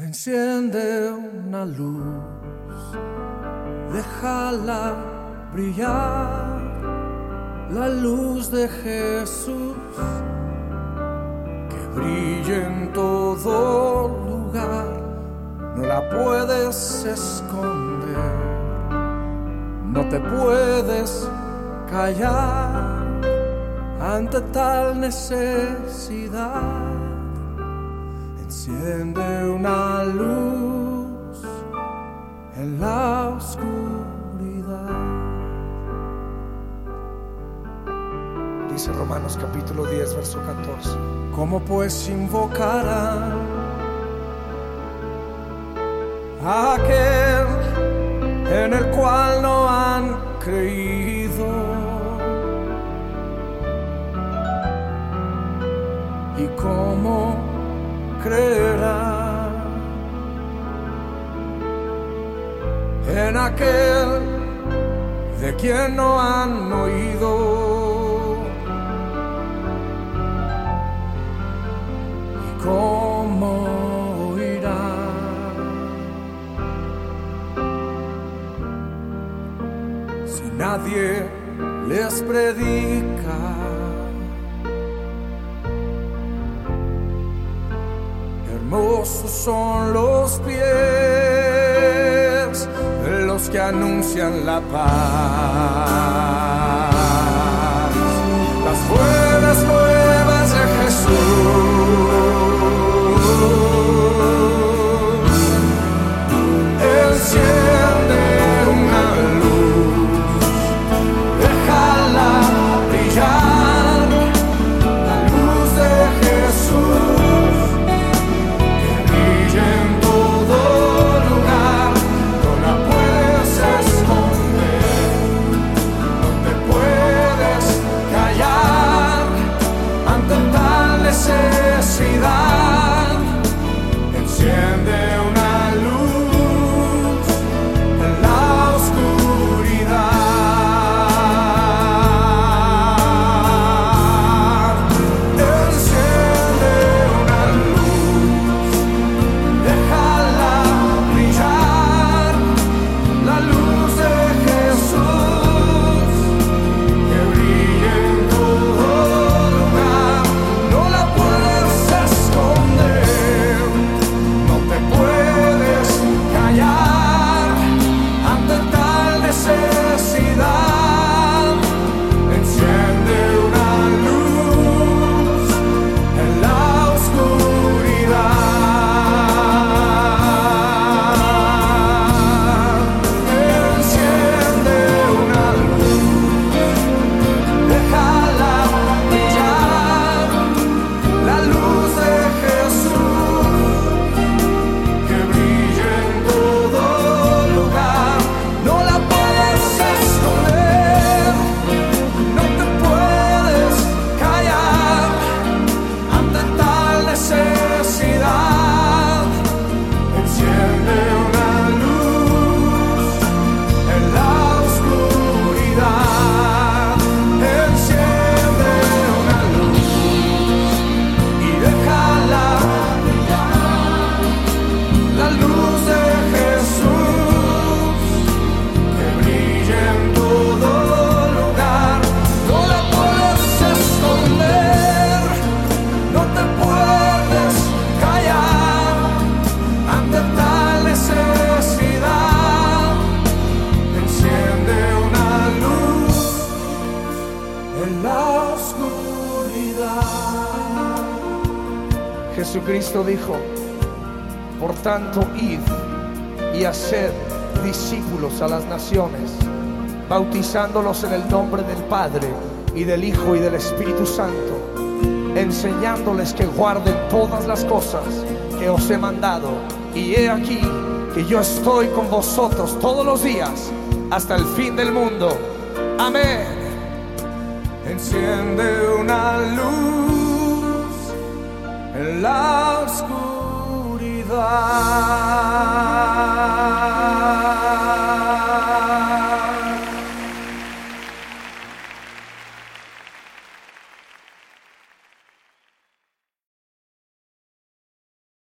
Enciende una luz, déjala brillar, la luz de Jesús, que brille en todo lugar, no la puedes esconder, no te puedes callar ante tal necesidad enciende una luz en la oscuridad. Dice Romanos capítulo 10, verso 14. ¿Cómo pues invocarán a aquel en el cual no han creído? ¿Y cómo creerá en aquel de quien no han oído. ¿Y cómo oirá? Si nadie les predica. Son los pies los que anuncian la paz. Necesidad. Jesucristo dijo, por tanto, id y haced discípulos a las naciones, bautizándolos en el nombre del Padre y del Hijo y del Espíritu Santo, enseñándoles que guarden todas las cosas que os he mandado. Y he aquí que yo estoy con vosotros todos los días hasta el fin del mundo. Amén. Enciende una luz I